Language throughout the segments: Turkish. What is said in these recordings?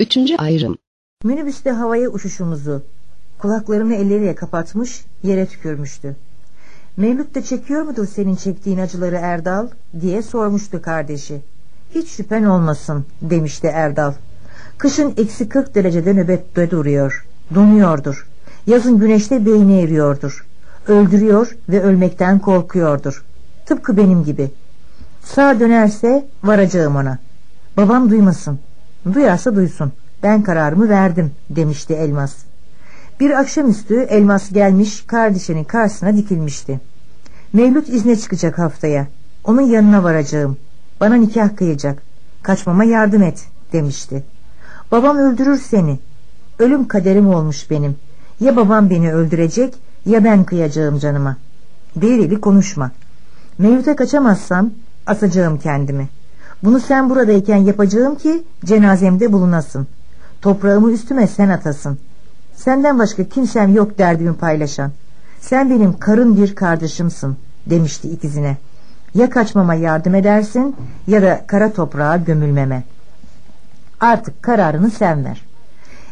Üçüncü ayrım. Minibüste havaya uçuşumuzu kulaklarını elleriyle kapatmış yere tükürmüştü. Mevlüt de çekiyor mudur senin çektiğin acıları Erdal diye sormuştu kardeşi. Hiç şüphen olmasın demişti Erdal. Kışın eksi 40 derecede nöbette duruyor. Donuyordur. Yazın güneşte beyni eriyordur. Öldürüyor ve ölmekten korkuyordur. Tıpkı benim gibi. Sağ dönerse varacağım ona. Babam duymasın. Duyarsa duysun. Ben kararımı verdim demişti Elmas. Bir akşamüstü Elmas gelmiş kardeşinin karşısına dikilmişti. Mevlüt izne çıkacak haftaya. Onun yanına varacağım. Bana nikah kıyacak. Kaçmama yardım et demişti. Babam öldürür seni. Ölüm kaderim olmuş benim. Ya babam beni öldürecek ya ben kıyacağım canıma. Deli konuşma. Mevlüt'e kaçamazsam asacağım kendimi. Bunu sen buradayken yapacağım ki cenazemde bulunasın. Toprağımı üstüme sen atasın. Senden başka kimsem yok derdimi paylaşan. Sen benim karın bir kardeşimsin demişti ikizine. Ya kaçmama yardım edersin ya da kara toprağa gömülmeme. Artık kararını sen ver.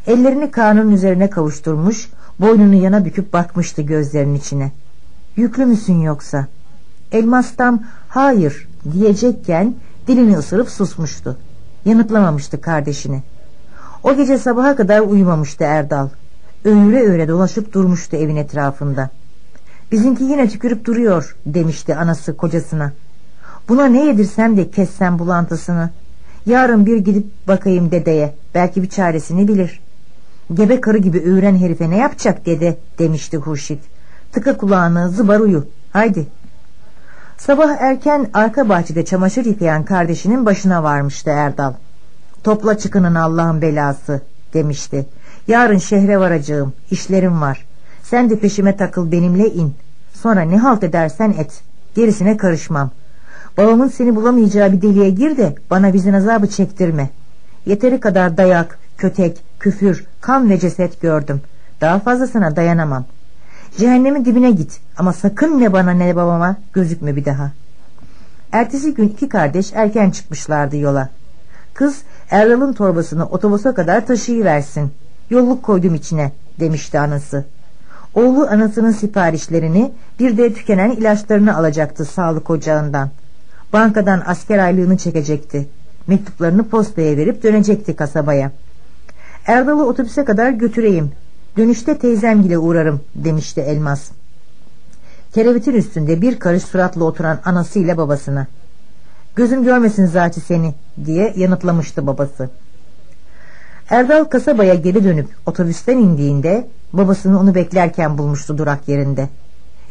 Ellerini karnının üzerine kavuşturmuş, boynunu yana büküp bakmıştı gözlerinin içine. Yüklü müsün yoksa? Elmastam hayır diyecekken dilini ısırıp susmuştu. Yanıtlamamıştı kardeşini. O gece sabaha kadar uyumamıştı Erdal. Öğre öğre dolaşıp durmuştu evin etrafında. Bizimki yine tükürüp duruyor demişti anası kocasına. Buna ne yedirsem de kessem bulantısını. Yarın bir gidip bakayım dedeye. Belki bir çaresini bilir. Gebe karı gibi öğren herife ne yapacak dede demişti Hurşit. Tıka kulağını zıbar uyu. Haydi. Sabah erken arka bahçede çamaşır yıkayan kardeşinin başına varmıştı Erdal. Topla çıkının Allah'ın belası demişti. Yarın şehre varacağım. işlerim var. Sen de peşime takıl benimle in. Sonra ne halt edersen et. Gerisine karışmam. Babamın seni bulamayacağı bir deliğe gir de bana bizim azabı çektirme. Yeteri kadar dayak, kötek, küfür, kan ve ceset gördüm. Daha fazlasına dayanamam. Cehennemin dibine git ama sakın ne bana ne babama gözükme bir daha. Ertesi gün iki kardeş erken çıkmışlardı yola. Kız Erdal'ın torbasını otobüse kadar taşıyıversin. Yolluk koydum içine demişti anası. Oğlu anasının siparişlerini bir de tükenen ilaçlarını alacaktı sağlık ocağından. Bankadan asker aylığını çekecekti. Mektuplarını postaya verip dönecekti kasabaya. Erdal'ı otobüse kadar götüreyim. Dönüşte teyzemgile uğrarım demişti Elmas. Kerevitin üstünde bir karış suratla oturan anasıyla babasına. Gözüm görmesin zaten seni diye yanıtlamıştı babası. Erdal kasabaya geri dönüp otobüsten indiğinde babasını onu beklerken bulmuştu durak yerinde.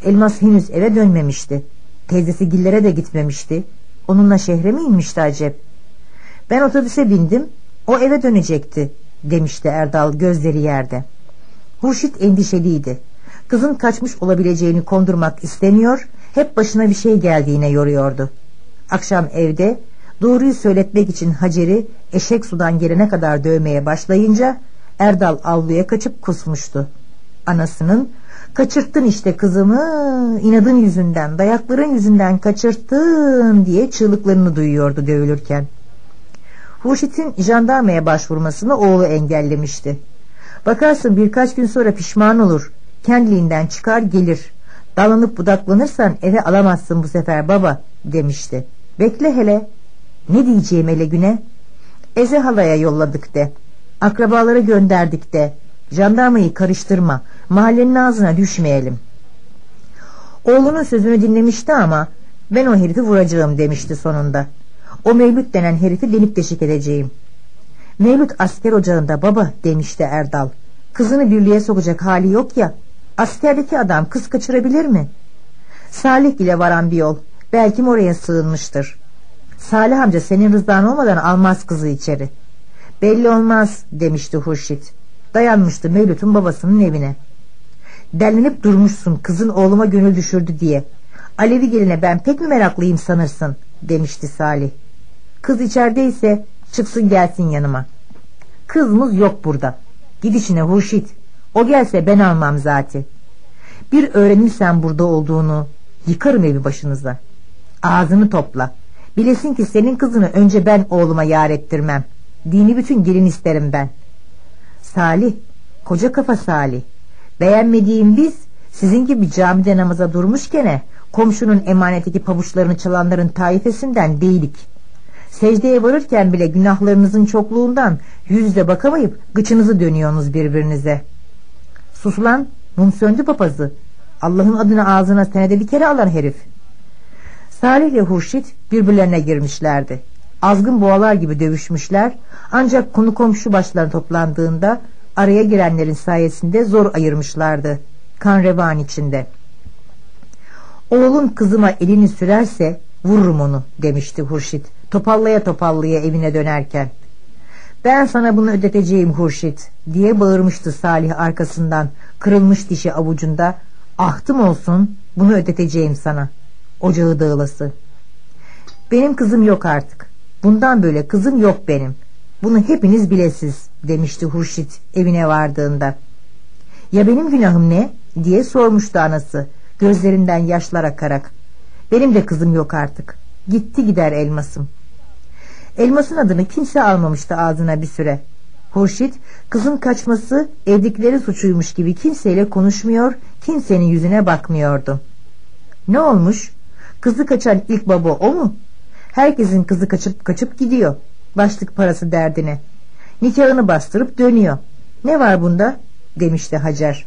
Elmas henüz eve dönmemişti. Teyzesi Gillere de gitmemişti. Onunla şehre mi inmişti acep? Ben otobüse bindim, o eve dönecekti demişti Erdal gözleri yerde. Hurşit endişeliydi. Kızın kaçmış olabileceğini kondurmak istemiyor, hep başına bir şey geldiğine yoruyordu. Akşam evde doğruyu söyletmek için Hacer'i eşek sudan gelene kadar dövmeye başlayınca Erdal avluya kaçıp kusmuştu. Anasının kaçırttın işte kızımı inadın yüzünden dayakların yüzünden kaçırttın diye çığlıklarını duyuyordu dövülürken. Hurşit'in jandarmaya başvurmasını oğlu engellemişti. Bakarsın birkaç gün sonra pişman olur. Kendiliğinden çıkar gelir. Dalanıp budaklanırsan eve alamazsın bu sefer baba demişti. Bekle hele. Ne diyeceğim hele güne? Eze halaya yolladık de. Akrabaları gönderdik de. Jandarmayı karıştırma. Mahallenin ağzına düşmeyelim. Oğlunun sözünü dinlemişti ama ben o herifi vuracağım demişti sonunda. O Mevlüt denen herifi delip deşik edeceğim. Mevlüt asker ocağında baba demişti Erdal. Kızını birliğe sokacak hali yok ya. Askerdeki adam kız kaçırabilir mi? Salih ile varan bir yol. Belki oraya sığınmıştır. Salih amca senin rızan olmadan almaz kızı içeri. Belli olmaz demişti Hurşit. Dayanmıştı Mevlüt'ün babasının evine. Derlenip durmuşsun kızın oğluma gönül düşürdü diye. Alevi geline ben pek mi meraklıyım sanırsın demişti Salih. Kız içerideyse çıksın gelsin yanıma. Kızımız yok burada. Gidişine Hurşit. O gelse ben almam zaten. Bir öğrenirsen burada olduğunu yıkarım evi başınıza. Ağzını topla. Bilesin ki senin kızını önce ben oğluma yar ettirmem Dini bütün gelin isterim ben. Salih, koca kafa Salih. Beğenmediğim biz sizin gibi camide namaza durmuşkene komşunun emaneteki pabuçlarını çalanların taifesinden değilik. Secdeye varırken bile günahlarınızın çokluğundan yüzle bakamayıp gıçınızı dönüyorsunuz birbirinize. Susulan mum söndü papazı. Allah'ın adını ağzına senede bir kere alan herif. Salih ile Hurşit birbirlerine girmişlerdi. Azgın boğalar gibi dövüşmüşler ancak konu komşu başlarına toplandığında araya girenlerin sayesinde zor ayırmışlardı. Kan revan içinde. Oğlun kızıma elini sürerse vururum onu demişti Hurşit topallaya topallaya evine dönerken. Ben sana bunu ödeteceğim Hurşit diye bağırmıştı Salih arkasından kırılmış dişi avucunda ahtım olsun bunu ödeteceğim sana ocağı dağılası. Benim kızım yok artık bundan böyle kızım yok benim bunu hepiniz bilesiz demişti Hurşit evine vardığında. Ya benim günahım ne diye sormuştu anası gözlerinden yaşlar akarak. Benim de kızım yok artık gitti gider elmasım. Elmasın adını kimse almamıştı ağzına bir süre. Hurşit kızın kaçması evdikleri suçuymuş gibi kimseyle konuşmuyor, kimsenin yüzüne bakmıyordu. Ne olmuş? Kızı kaçan ilk baba o mu? Herkesin kızı kaçıp kaçıp gidiyor. Başlık parası derdine. Nikahını bastırıp dönüyor. Ne var bunda? demişti Hacer.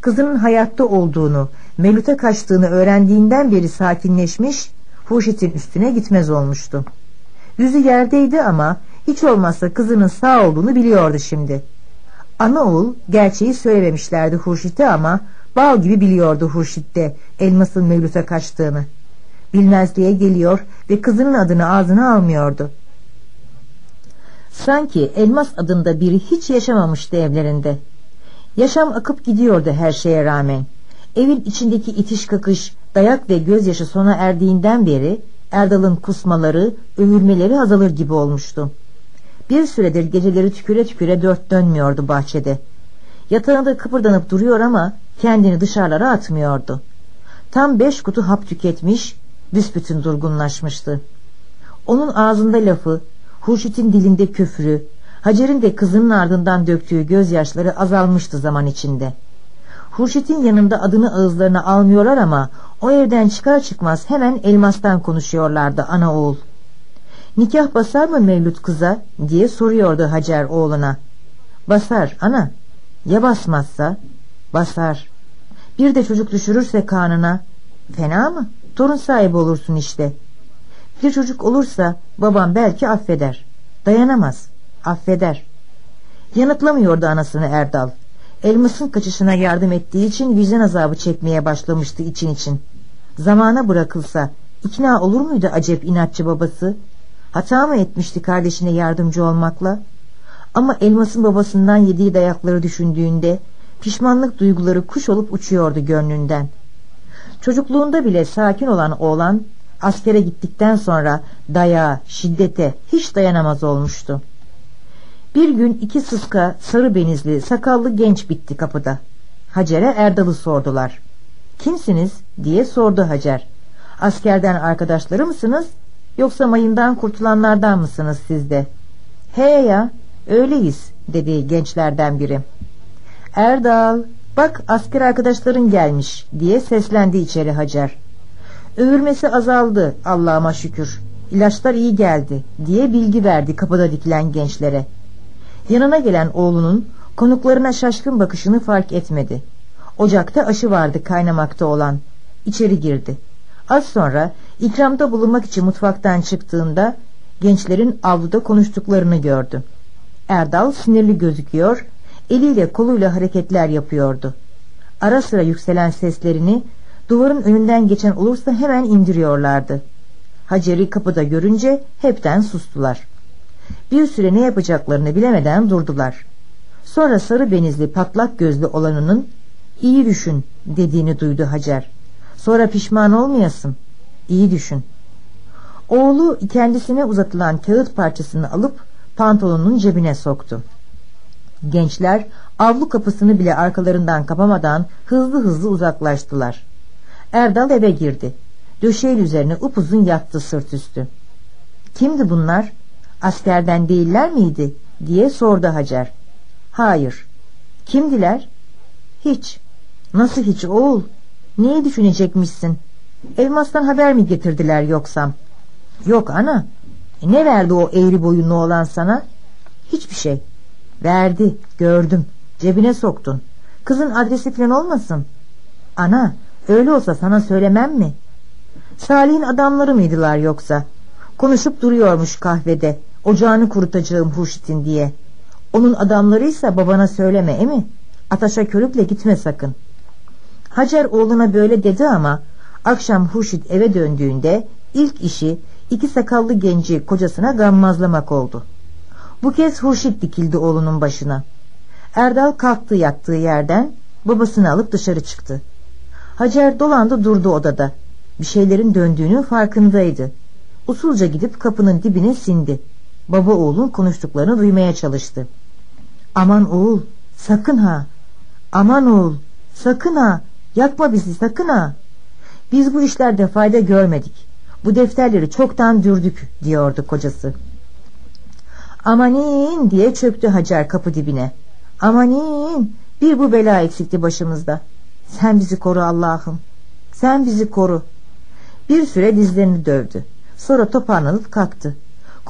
Kızının hayatta olduğunu, Melut'a kaçtığını öğrendiğinden beri sakinleşmiş, Hurşit'in üstüne gitmez olmuştu. Yüzü yerdeydi ama hiç olmazsa kızının sağ olduğunu biliyordu şimdi. Ana oğul gerçeği söylememişlerdi Hurşit'e ama bal gibi biliyordu Hurşit'te elmasın Mevlüt'e kaçtığını. Bilmezliğe geliyor ve kızının adını ağzına almıyordu. Sanki elmas adında biri hiç yaşamamıştı evlerinde. Yaşam akıp gidiyordu her şeye rağmen. Evin içindeki itiş kakış, dayak ve gözyaşı sona erdiğinden beri Erdal'ın kusmaları, övülmeleri azalır gibi olmuştu. Bir süredir geceleri tüküre tüküre dört dönmüyordu bahçede. Yatağında kıpırdanıp duruyor ama kendini dışarılara atmıyordu. Tam beş kutu hap tüketmiş, büsbütün durgunlaşmıştı. Onun ağzında lafı, Hurşit'in dilinde küfrü, Hacer'in de kızının ardından döktüğü gözyaşları azalmıştı zaman içinde. Hurşit'in yanında adını ağızlarına almıyorlar ama o evden çıkar çıkmaz hemen elmastan konuşuyorlardı ana oğul. Nikah basar mı Mevlüt kıza diye soruyordu Hacer oğluna. Basar ana. Ya basmazsa? Basar. Bir de çocuk düşürürse kanına. Fena mı? Torun sahibi olursun işte. Bir çocuk olursa babam belki affeder. Dayanamaz. Affeder. Yanıtlamıyordu anasını Erdal. Elmas'ın kaçışına yardım ettiği için vicdan azabı çekmeye başlamıştı için için. Zamana bırakılsa ikna olur muydu acep inatçı babası? Hata mı etmişti kardeşine yardımcı olmakla? Ama Elmas'ın babasından yediği dayakları düşündüğünde pişmanlık duyguları kuş olup uçuyordu gönlünden. Çocukluğunda bile sakin olan oğlan askere gittikten sonra dayağa, şiddete hiç dayanamaz olmuştu. Bir gün iki sıska sarı benizli sakallı genç bitti kapıda. Hacer'e Erdal'ı sordular. Kimsiniz diye sordu Hacer. Askerden arkadaşları mısınız yoksa mayından kurtulanlardan mısınız siz de? He ya öyleyiz dedi gençlerden biri. Erdal bak asker arkadaşların gelmiş diye seslendi içeri Hacer. Övülmesi azaldı Allah'ıma şükür. İlaçlar iyi geldi diye bilgi verdi kapıda dikilen gençlere. Yanına gelen oğlunun konuklarına şaşkın bakışını fark etmedi. Ocakta aşı vardı kaynamakta olan. İçeri girdi. Az sonra ikramda bulunmak için mutfaktan çıktığında gençlerin avluda konuştuklarını gördü. Erdal sinirli gözüküyor, eliyle koluyla hareketler yapıyordu. Ara sıra yükselen seslerini duvarın önünden geçen olursa hemen indiriyorlardı. Hacer'i kapıda görünce hepten sustular. Bir süre ne yapacaklarını bilemeden durdular. Sonra sarı benizli patlak gözlü olanının iyi düşün dediğini duydu Hacer. Sonra pişman olmayasın. İyi düşün. Oğlu kendisine uzatılan kağıt parçasını alıp pantolonun cebine soktu. Gençler avlu kapısını bile arkalarından kapamadan hızlı hızlı uzaklaştılar. Erdal eve girdi. Döşeğin üzerine upuzun yattı sırt üstü. Kimdi bunlar? Askerden değiller miydi? diye sordu Hacer. Hayır. Kimdiler? Hiç. Nasıl hiç oğul? Neyi düşünecekmişsin? Elmas'tan haber mi getirdiler yoksam? Yok ana. E ne verdi o eğri boyunlu olan sana? Hiçbir şey. Verdi, gördüm. Cebine soktun. Kızın adresi falan olmasın. Ana, öyle olsa sana söylemem mi? Salih'in adamları mıydılar yoksa? Konuşup duruyormuş kahvede. Ocağını kurutacağım Hurşit'in diye. Onun adamlarıysa babana söyleme emi. Ataşa körükle gitme sakın. Hacer oğluna böyle dedi ama akşam Hurşit eve döndüğünde ilk işi iki sakallı genci kocasına gammazlamak oldu. Bu kez Hurşit dikildi oğlunun başına. Erdal kalktı yattığı yerden babasını alıp dışarı çıktı. Hacer dolandı durdu odada. Bir şeylerin döndüğünün farkındaydı. Usulca gidip kapının dibine sindi. Baba oğlun konuştuklarını duymaya çalıştı. Aman oğul sakın ha. Aman oğul sakın ha. Yakma bizi sakın ha. Biz bu işlerde fayda görmedik. Bu defterleri çoktan dürdük diyordu kocası. Amanin diye çöktü Hacer kapı dibine. Amanin bir bu bela eksikti başımızda. Sen bizi koru Allah'ım. Sen bizi koru. Bir süre dizlerini dövdü. Sonra toparlanıp kalktı.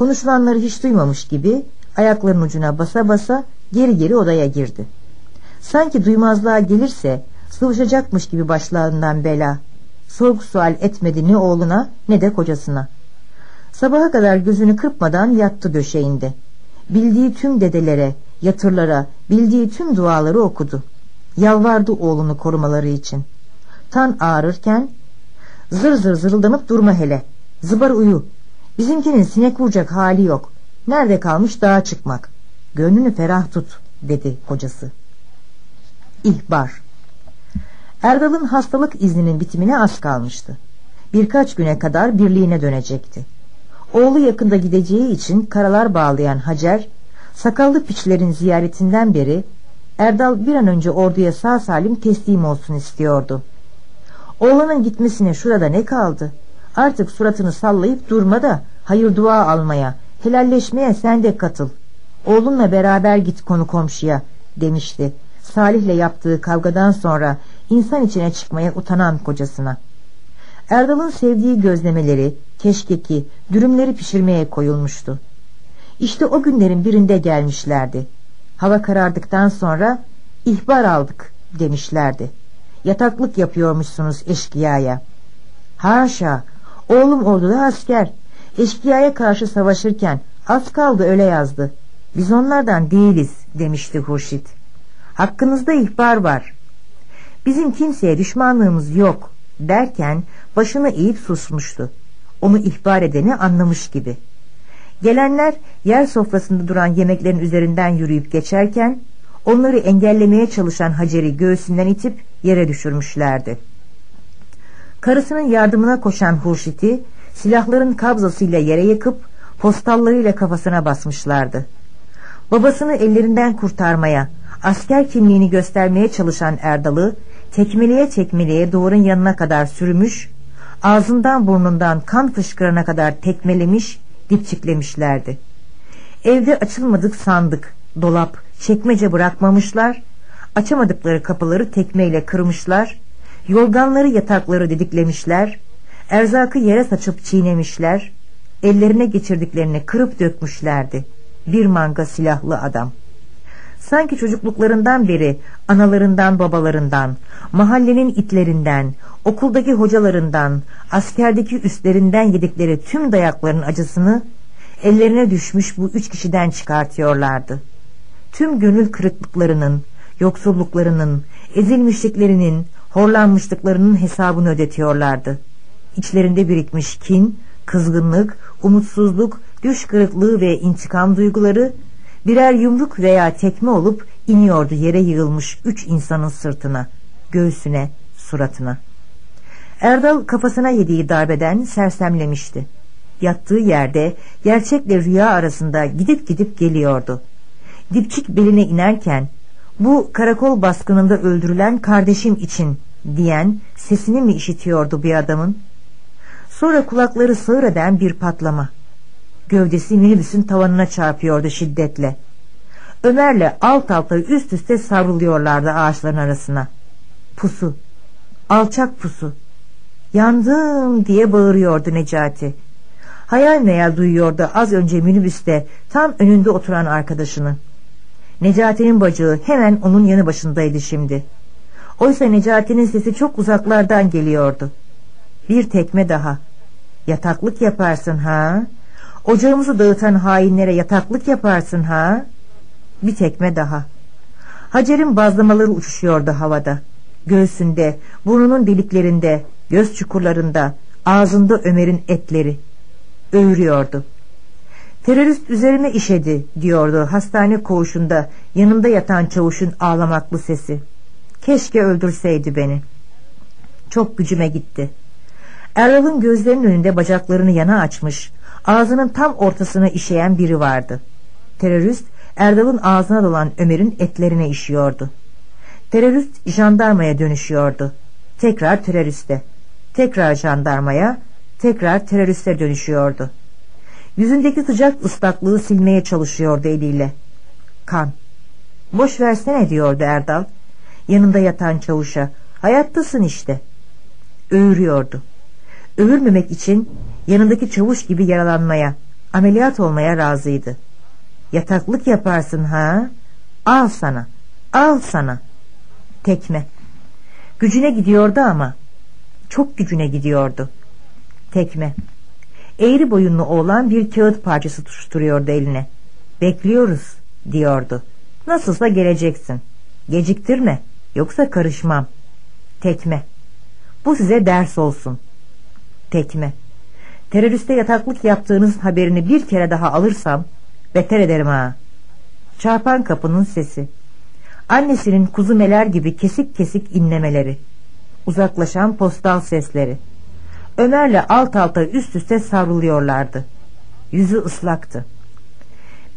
Konuşulanları hiç duymamış gibi ayaklarının ucuna basa basa geri geri odaya girdi. Sanki duymazlığa gelirse sıvışacakmış gibi başlarından bela. Sorgu sual etmedi ne oğluna ne de kocasına. Sabaha kadar gözünü kırpmadan yattı döşeğinde. Bildiği tüm dedelere, yatırlara, bildiği tüm duaları okudu. Yalvardı oğlunu korumaları için. Tan ağrırken zır zır zırıldanıp durma hele. Zıbar uyu. Bizimkinin sinek vuracak hali yok. Nerede kalmış dağa çıkmak. Gönlünü ferah tut dedi kocası. İhbar Erdal'ın hastalık izninin bitimine az kalmıştı. Birkaç güne kadar birliğine dönecekti. Oğlu yakında gideceği için karalar bağlayan Hacer, sakallı piçlerin ziyaretinden beri Erdal bir an önce orduya sağ salim teslim olsun istiyordu. Oğlanın gitmesine şurada ne kaldı? Artık suratını sallayıp durma da hayır dua almaya, helalleşmeye sen de katıl. Oğlunla beraber git konu komşuya demişti. Salih'le yaptığı kavgadan sonra insan içine çıkmaya utanan kocasına. Erdal'ın sevdiği gözlemeleri, keşkeki, dürümleri pişirmeye koyulmuştu. İşte o günlerin birinde gelmişlerdi. Hava karardıktan sonra ihbar aldık demişlerdi. Yataklık yapıyormuşsunuz eşkıyaya. Haşa, oğlum orduda asker. Eşkıyaya karşı savaşırken az kaldı öyle yazdı. Biz onlardan değiliz demişti Hurşit. Hakkınızda ihbar var. Bizim kimseye düşmanlığımız yok derken başını eğip susmuştu. Onu ihbar edeni anlamış gibi. Gelenler yer sofrasında duran yemeklerin üzerinden yürüyüp geçerken onları engellemeye çalışan Hacer'i göğsünden itip yere düşürmüşlerdi. Karısının yardımına koşan Hurşit'i silahların kabzasıyla yere yakıp postallarıyla kafasına basmışlardı. Babasını ellerinden kurtarmaya, asker kimliğini göstermeye çalışan Erdal'ı tekmeleye tekmeleye duvarın yanına kadar sürmüş, ağzından burnundan kan fışkırana kadar tekmelemiş, dipçiklemişlerdi. Evde açılmadık sandık, dolap, çekmece bırakmamışlar, açamadıkları kapıları tekmeyle kırmışlar, yorganları yatakları didiklemişler, erzakı yere saçıp çiğnemişler, ellerine geçirdiklerini kırıp dökmüşlerdi. Bir manga silahlı adam. Sanki çocukluklarından beri analarından babalarından, mahallenin itlerinden, okuldaki hocalarından, askerdeki üstlerinden yedikleri tüm dayakların acısını ellerine düşmüş bu üç kişiden çıkartıyorlardı. Tüm gönül kırıklıklarının, yoksulluklarının, ezilmişliklerinin, horlanmışlıklarının hesabını ödetiyorlardı. İçlerinde birikmiş kin, kızgınlık, umutsuzluk, düş kırıklığı ve intikam duyguları birer yumruk veya tekme olup iniyordu yere yığılmış üç insanın sırtına, göğsüne, suratına. Erdal kafasına yediği darbeden sersemlemişti. Yattığı yerde gerçekle rüya arasında gidip gidip geliyordu. Dipçik beline inerken bu karakol baskınında öldürülen kardeşim için diyen sesini mi işitiyordu bir adamın? Sonra kulakları sığır eden bir patlama. Gövdesi minibüsün tavanına çarpıyordu şiddetle. Ömer'le alt alta üst üste savruluyorlardı ağaçların arasına. Pusu, alçak pusu. Yandım diye bağırıyordu Necati. Hayal meyal duyuyordu az önce minibüste tam önünde oturan arkadaşını. Necati'nin bacağı hemen onun yanı başındaydı şimdi. Oysa Necati'nin sesi çok uzaklardan geliyordu. Bir tekme daha. Yataklık yaparsın ha? Ocağımızı dağıtan hainlere yataklık yaparsın ha? Bir tekme daha. Hacer'in bazlamaları uçuşuyordu havada. Göğsünde, burnunun deliklerinde, göz çukurlarında, ağzında Ömer'in etleri. Öğürüyordu. Terörist üzerime işedi diyordu hastane koğuşunda yanımda yatan çavuşun ağlamaklı sesi. Keşke öldürseydi beni. Çok gücüme gitti. Eral'ın gözlerinin önünde bacaklarını yana açmış, ağzının tam ortasına işeyen biri vardı. Terörist Erdal'ın ağzına dolan Ömer'in etlerine işiyordu. Terörist jandarmaya dönüşüyordu. Tekrar teröriste. Tekrar jandarmaya, tekrar teröriste dönüşüyordu. Yüzündeki sıcak ıslaklığı silmeye çalışıyordu eliyle. Kan. Boş versene diyordu Erdal. Yanında yatan çavuşa. Hayattasın işte. Öğürüyordu. Övülmemek için yanındaki çavuş gibi yaralanmaya, ameliyat olmaya razıydı. Yataklık yaparsın ha? Al sana, al sana. Tekme. Gücüne gidiyordu ama. Çok gücüne gidiyordu. Tekme. Eğri boyunlu oğlan bir kağıt parçası tutuşturuyordu eline. Bekliyoruz diyordu. Nasılsa geleceksin. Geciktirme yoksa karışmam. Tekme. Bu size ders olsun. Tekme. Teröriste yataklık yaptığınız haberini bir kere daha alırsam beter ederim ha. Çarpan kapının sesi. Annesinin kuzu meler gibi kesik kesik inlemeleri. Uzaklaşan postal sesleri. Ömer'le alt alta üst üste savruluyorlardı. Yüzü ıslaktı.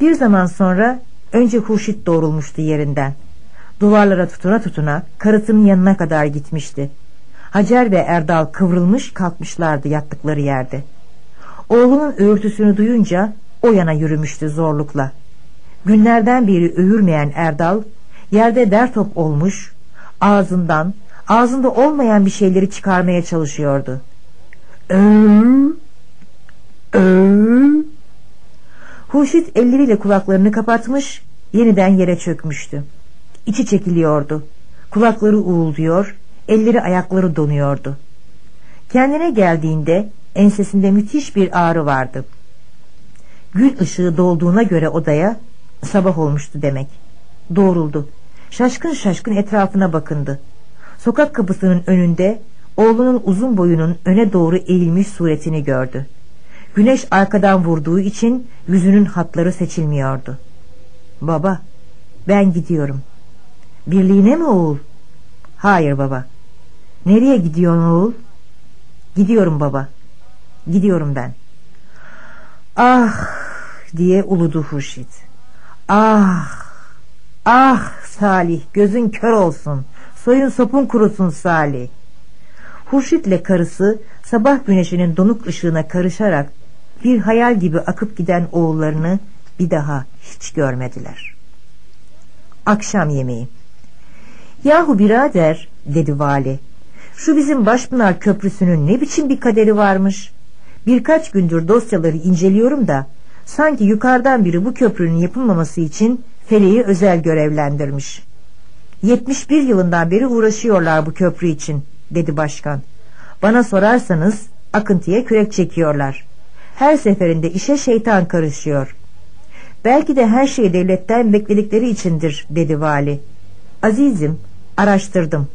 Bir zaman sonra önce Hurşit doğrulmuştu yerinden. Duvarlara tutuna tutuna karısının yanına kadar gitmişti. Hacer ve Erdal kıvrılmış kalkmışlardı yattıkları yerde. Oğlunun öğürtüsünü duyunca o yana yürümüştü zorlukla. Günlerden beri övürmeyen Erdal yerde der top olmuş ağzından ağzında olmayan bir şeyleri çıkarmaya çalışıyordu. Ööö Huşit elleriyle kulaklarını kapatmış yeniden yere çökmüştü. İçi çekiliyordu. Kulakları uğulduyor, elleri ayakları donuyordu. Kendine geldiğinde ensesinde müthiş bir ağrı vardı. Gün ışığı dolduğuna göre odaya sabah olmuştu demek. Doğruldu. Şaşkın şaşkın etrafına bakındı. Sokak kapısının önünde oğlunun uzun boyunun öne doğru eğilmiş suretini gördü. Güneş arkadan vurduğu için yüzünün hatları seçilmiyordu. Baba, ben gidiyorum. Birliğine mi oğul? Hayır baba. Nereye gidiyorsun oğul? Gidiyorum baba. Gidiyorum ben. Ah diye uludu Hurşit. Ah, ah Salih gözün kör olsun. Soyun sopun kurusun Salih. Hurşit'le karısı sabah güneşinin donuk ışığına karışarak bir hayal gibi akıp giden oğullarını bir daha hiç görmediler. Akşam yemeği. Yahu birader dedi vali. Şu bizim Başpınar Köprüsü'nün ne biçim bir kaderi varmış. Birkaç gündür dosyaları inceliyorum da sanki yukarıdan biri bu köprünün yapılmaması için Feleği özel görevlendirmiş. 71 yılından beri uğraşıyorlar bu köprü için dedi başkan. Bana sorarsanız akıntıya kürek çekiyorlar. Her seferinde işe şeytan karışıyor. Belki de her şeyi devletten bekledikleri içindir dedi vali. Azizim araştırdım.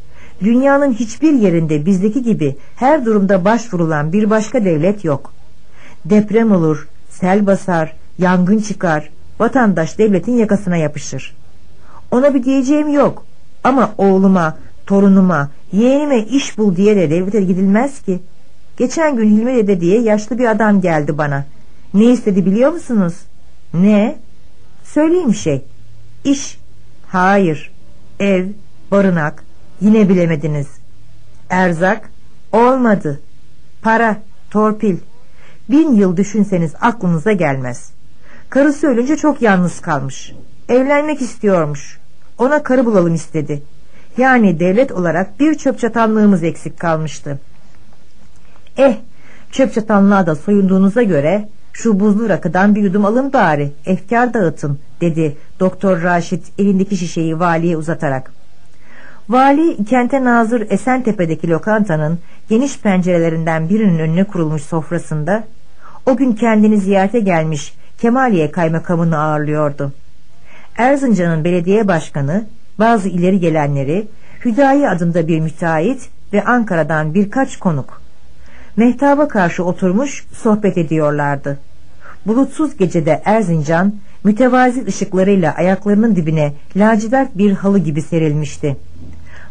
Dünyanın hiçbir yerinde bizdeki gibi her durumda başvurulan bir başka devlet yok. Deprem olur, sel basar, yangın çıkar, vatandaş devletin yakasına yapışır. Ona bir diyeceğim yok ama oğluma, torunuma, yeğenime iş bul diye de devlete gidilmez ki. Geçen gün Hilmi Dede diye yaşlı bir adam geldi bana. Ne istedi biliyor musunuz? Ne? Söyleyeyim şey. İş. Hayır. Ev, barınak. Yine bilemediniz. Erzak. Olmadı. Para, torpil. Bin yıl düşünseniz aklınıza gelmez. Karısı ölünce çok yalnız kalmış. Evlenmek istiyormuş. Ona karı bulalım istedi. Yani devlet olarak bir çöp çatanlığımız eksik kalmıştı. Eh çöp çatanlığa da soyunduğunuza göre şu buzlu rakıdan bir yudum alın bari efkar dağıtın dedi Doktor Raşit elindeki şişeyi valiye uzatarak. Vali kente nazır Esentepe'deki lokantanın geniş pencerelerinden birinin önüne kurulmuş sofrasında o gün kendini ziyarete gelmiş Kemaliye kaymakamını ağırlıyordu. Erzincan'ın belediye başkanı bazı ileri gelenleri Hüdayi adında bir müteahhit ve Ankara'dan birkaç konuk. Mehtaba karşı oturmuş sohbet ediyorlardı. Bulutsuz gecede Erzincan mütevazi ışıklarıyla ayaklarının dibine lacivert bir halı gibi serilmişti.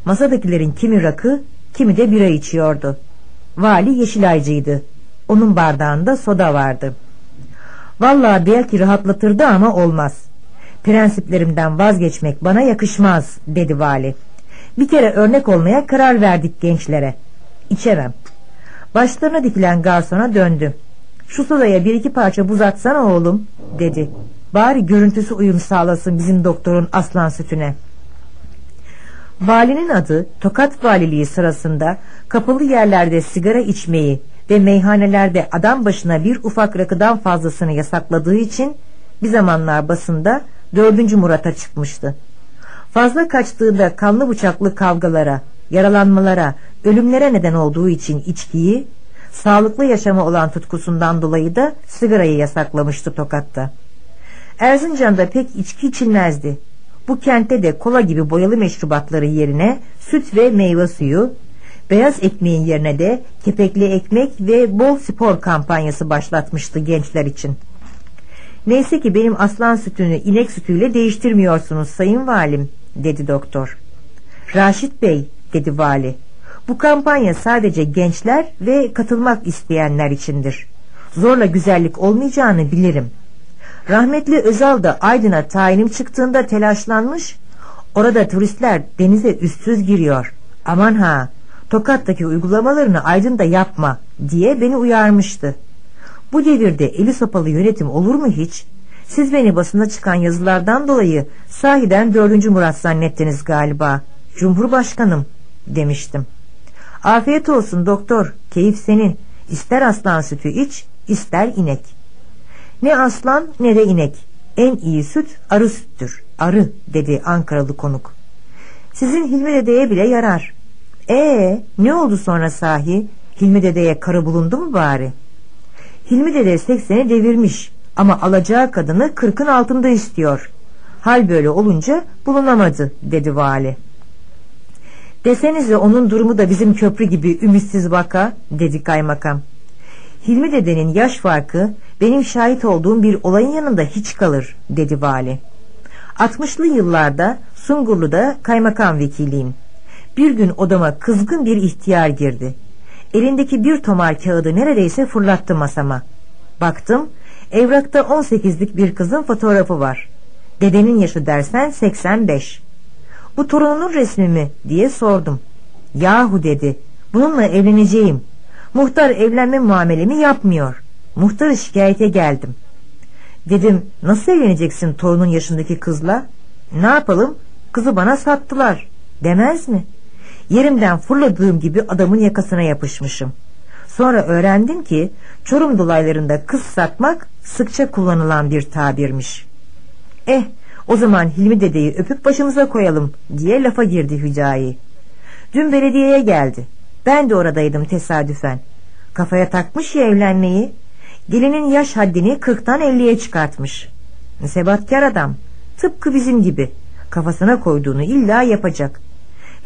Masadakilerin kimi rakı, kimi de bira içiyordu. Vali Yeşilaycıydı. Onun bardağında soda vardı. Vallahi belki rahatlatırdı ama olmaz. Prensiplerimden vazgeçmek bana yakışmaz dedi vali. Bir kere örnek olmaya karar verdik gençlere. İçemem. Başlarına dikilen garsona döndü. Şu sodaya bir iki parça buz atsana oğlum dedi. Bari görüntüsü uyum sağlasın bizim doktorun aslan sütüne. Valinin adı Tokat Valiliği sırasında kapalı yerlerde sigara içmeyi ve meyhanelerde adam başına bir ufak rakıdan fazlasını yasakladığı için bir zamanlar basında 4. Murat'a çıkmıştı. Fazla kaçtığında kanlı bıçaklı kavgalara, yaralanmalara, ölümlere neden olduğu için içkiyi, sağlıklı yaşama olan tutkusundan dolayı da sigarayı yasaklamıştı Tokat'ta. Erzincan'da pek içki içilmezdi. Bu kentte de kola gibi boyalı meşrubatları yerine süt ve meyve suyu, beyaz ekmeğin yerine de kepekli ekmek ve bol spor kampanyası başlatmıştı gençler için. Neyse ki benim aslan sütünü inek sütüyle değiştirmiyorsunuz sayın valim dedi doktor. Raşit Bey dedi vali. Bu kampanya sadece gençler ve katılmak isteyenler içindir. Zorla güzellik olmayacağını bilirim. Rahmetli Özal da Aydın'a tayinim çıktığında telaşlanmış. Orada turistler denize üstsüz giriyor. Aman ha Tokat'taki uygulamalarını Aydın'da yapma diye beni uyarmıştı. Bu devirde eli sopalı yönetim olur mu hiç? Siz beni basına çıkan yazılardan dolayı sahiden dördüncü Murat zannettiniz galiba. Cumhurbaşkanım demiştim. Afiyet olsun doktor, keyif senin. İster aslan sütü iç, ister inek. Ne aslan ne de inek. En iyi süt arı süttür. Arı dedi Ankaralı konuk. Sizin Hilmi dedeye bile yarar. Ee, ne oldu sonra sahi? Hilmi dedeye karı bulundu mu bari? Hilmi dede sekseni devirmiş ama alacağı kadını kırkın altında istiyor. Hal böyle olunca bulunamadı dedi vali. Desenize onun durumu da bizim köprü gibi ümitsiz vaka dedi kaymakam. Hilmi dedenin yaş farkı benim şahit olduğum bir olayın yanında hiç kalır dedi vali. 60'lı yıllarda Sungurlu'da kaymakam vekiliyim. Bir gün odama kızgın bir ihtiyar girdi. Elindeki bir tomar kağıdı neredeyse fırlattı masama. Baktım evrakta 18'lik bir kızın fotoğrafı var. Dedenin yaşı dersen 85. Bu torununun resmi mi diye sordum. Yahu dedi bununla evleneceğim. Muhtar evlenme muamelemi yapmıyor. Muhtarı şikayete geldim. Dedim nasıl evleneceksin torunun yaşındaki kızla? Ne yapalım kızı bana sattılar demez mi? Yerimden fırladığım gibi adamın yakasına yapışmışım. Sonra öğrendim ki Çorum dolaylarında kız satmak sıkça kullanılan bir tabirmiş. Eh o zaman Hilmi dedeyi öpüp başımıza koyalım diye lafa girdi Hücayi. Dün belediyeye geldi. Ben de oradaydım tesadüfen. Kafaya takmış ya evlenmeyi. Gelinin yaş haddini kırktan elliye çıkartmış. Sebatkar adam. Tıpkı bizim gibi. Kafasına koyduğunu illa yapacak.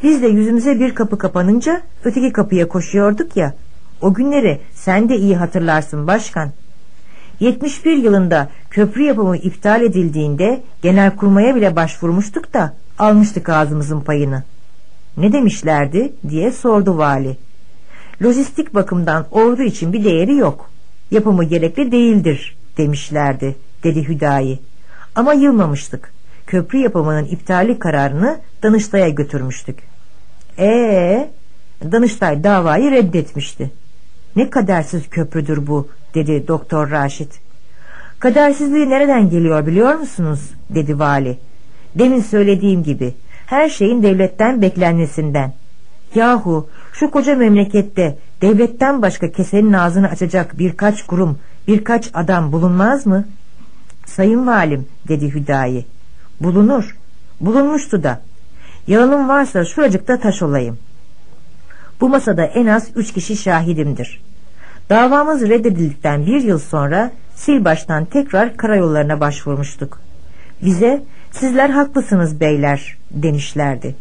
Biz de yüzümüze bir kapı kapanınca öteki kapıya koşuyorduk ya. O günleri sen de iyi hatırlarsın başkan. 71 yılında köprü yapımı iptal edildiğinde genel kurmaya bile başvurmuştuk da almıştık ağzımızın payını. Ne demişlerdi diye sordu vali. Lojistik bakımdan ordu için bir değeri yok. Yapımı gerekli değildir demişlerdi dedi Hüdayi. Ama yılmamıştık. Köprü yapımının iptali kararını Danıştay'a götürmüştük. Ee, Danıştay davayı reddetmişti. Ne kadersiz köprüdür bu dedi Doktor Raşit. Kadersizliği nereden geliyor biliyor musunuz? dedi vali. Demin söylediğim gibi her şeyin devletten beklenmesinden. Yahu şu koca memlekette devletten başka kesenin ağzını açacak birkaç kurum, birkaç adam bulunmaz mı? Sayın valim dedi Hüdayi. Bulunur. Bulunmuştu da. Yalanım varsa şuracıkta taş olayım. Bu masada en az üç kişi şahidimdir. Davamız reddedildikten bir yıl sonra sil baştan tekrar karayollarına başvurmuştuk. Bize sizler haklısınız beyler demişlerdi.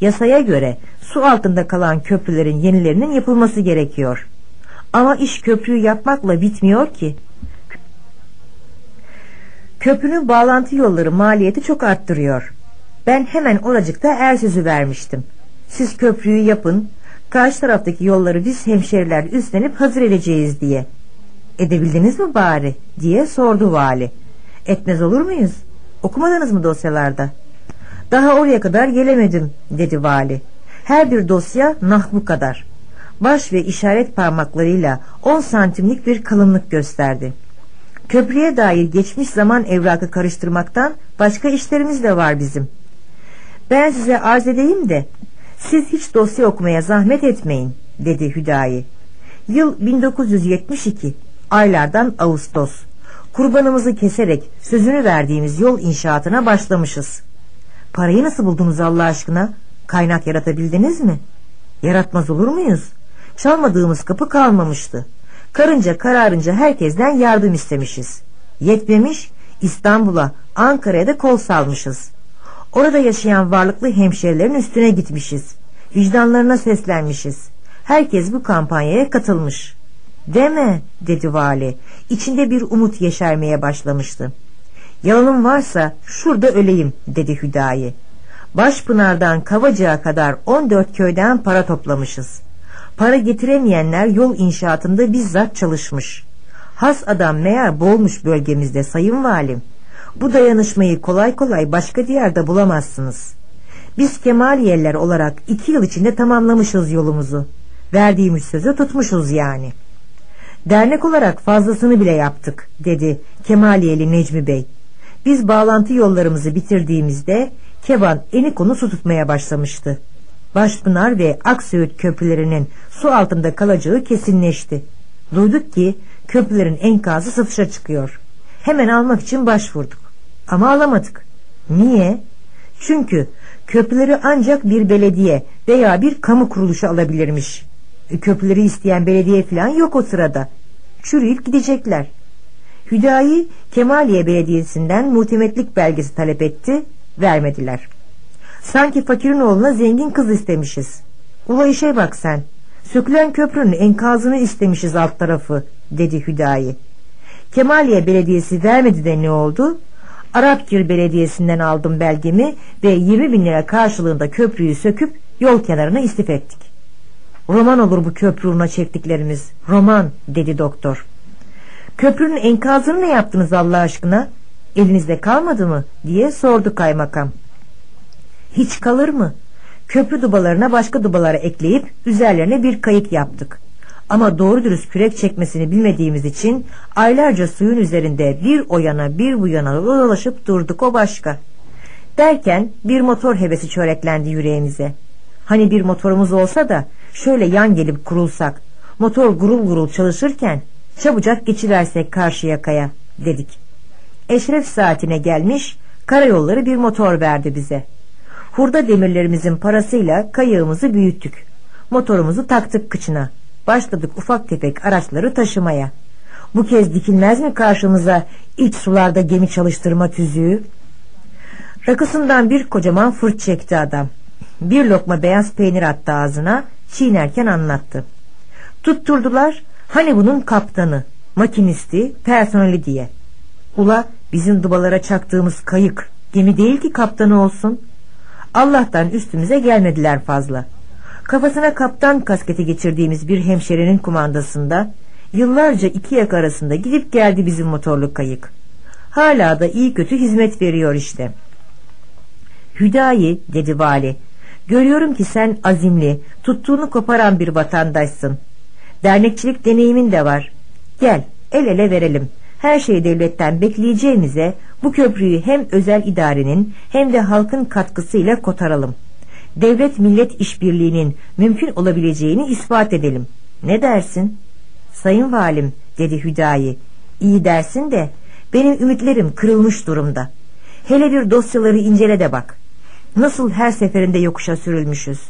Yasaya göre su altında kalan köprülerin yenilerinin yapılması gerekiyor. Ama iş köprüyü yapmakla bitmiyor ki. Köprünün bağlantı yolları maliyeti çok arttırıyor. Ben hemen oracıkta er sözü vermiştim. Siz köprüyü yapın, karşı taraftaki yolları biz hemşeriler üstlenip hazır edeceğiz diye. Edebildiniz mi bari diye sordu vali. Etmez olur muyuz? Okumadınız mı dosyalarda? Daha oraya kadar gelemedim dedi vali. Her bir dosya nah bu kadar. Baş ve işaret parmaklarıyla on santimlik bir kalınlık gösterdi. Köprüye dair geçmiş zaman evrakı karıştırmaktan başka işlerimiz de var bizim. Ben size arz edeyim de siz hiç dosya okumaya zahmet etmeyin dedi Hüdayi. Yıl 1972 aylardan Ağustos. Kurbanımızı keserek sözünü verdiğimiz yol inşaatına başlamışız. Parayı nasıl buldunuz Allah aşkına? Kaynak yaratabildiniz mi? Yaratmaz olur muyuz? Çalmadığımız kapı kalmamıştı. Karınca kararınca herkesten yardım istemişiz. Yetmemiş İstanbul'a, Ankara'ya da kol salmışız. Orada yaşayan varlıklı hemşerilerin üstüne gitmişiz. Vicdanlarına seslenmişiz. Herkes bu kampanyaya katılmış. Deme dedi vali. İçinde bir umut yeşermeye başlamıştı. Yalanım varsa şurada öleyim dedi Hüdayi. Başpınar'dan Kavacık'a kadar 14 köyden para toplamışız. Para getiremeyenler yol inşaatında bizzat çalışmış. Has adam meğer bolmuş bölgemizde sayın valim. Bu dayanışmayı kolay kolay başka diyarda bulamazsınız. Biz Kemaliyeliler olarak iki yıl içinde tamamlamışız yolumuzu. Verdiğimiz sözü tutmuşuz yani. Dernek olarak fazlasını bile yaptık dedi Kemaliyeli Necmi Bey. Biz bağlantı yollarımızı bitirdiğimizde Keban Enikon'u su tutmaya başlamıştı. Başpınar ve Aksöğüt köprülerinin su altında kalacağı kesinleşti. Duyduk ki köprülerin enkazı satışa çıkıyor. Hemen almak için başvurduk. Ama alamadık. Niye? Çünkü köprüleri ancak bir belediye veya bir kamu kuruluşu alabilirmiş. Köprüleri isteyen belediye falan yok o sırada. Çürüyüp gidecekler. Hüdayi Kemaliye Belediyesi'nden muhtemetlik belgesi talep etti, vermediler. Sanki fakirin oğluna zengin kız istemişiz. Ula işe bak sen. Sökülen köprünün enkazını istemişiz alt tarafı, dedi Hüdayi. Kemaliye Belediyesi vermedi de ne oldu? Arapgir Belediyesi'nden aldım belgemi ve 20 bin lira karşılığında köprüyü söküp yol kenarına istif ettik. Roman olur bu köprü çektiklerimiz. Roman dedi doktor. Köprünün enkazını ne yaptınız Allah aşkına? Elinizde kalmadı mı? diye sordu kaymakam. Hiç kalır mı? Köprü dubalarına başka dubalara ekleyip üzerlerine bir kayık yaptık. Ama doğru dürüst kürek çekmesini bilmediğimiz için aylarca suyun üzerinde bir o yana bir bu yana dolaşıp durduk o başka. Derken bir motor hevesi çöreklendi yüreğimize. Hani bir motorumuz olsa da şöyle yan gelip kurulsak, motor gurul gurul çalışırken çabucak geçiversek karşı yakaya dedik. Eşref saatine gelmiş, karayolları bir motor verdi bize. Hurda demirlerimizin parasıyla kayığımızı büyüttük. Motorumuzu taktık kıçına. Başladık ufak tefek araçları taşımaya. Bu kez dikilmez mi karşımıza iç sularda gemi çalıştırma tüzüğü? Rakısından bir kocaman fırt çekti adam. Bir lokma beyaz peynir attı ağzına, çiğnerken anlattı. Tutturdular, hani bunun kaptanı, makinisti, personeli diye. Ula bizim dubalara çaktığımız kayık, gemi değil ki kaptanı olsun. Allah'tan üstümüze gelmediler fazla. Kafasına kaptan kasketi geçirdiğimiz bir hemşerinin kumandasında yıllarca iki yak arasında gidip geldi bizim motorlu kayık. Hala da iyi kötü hizmet veriyor işte. Hüdayi dedi vali. Görüyorum ki sen azimli, tuttuğunu koparan bir vatandaşsın. Dernekçilik deneyimin de var. Gel el ele verelim. Her şeyi devletten bekleyeceğimize bu köprüyü hem özel idarenin hem de halkın katkısıyla kotaralım. Devlet millet işbirliğinin mümkün olabileceğini ispat edelim. Ne dersin? Sayın valim dedi Hüdayi. İyi dersin de benim ümitlerim kırılmış durumda. Hele bir dosyaları incele de bak. Nasıl her seferinde yokuşa sürülmüşüz.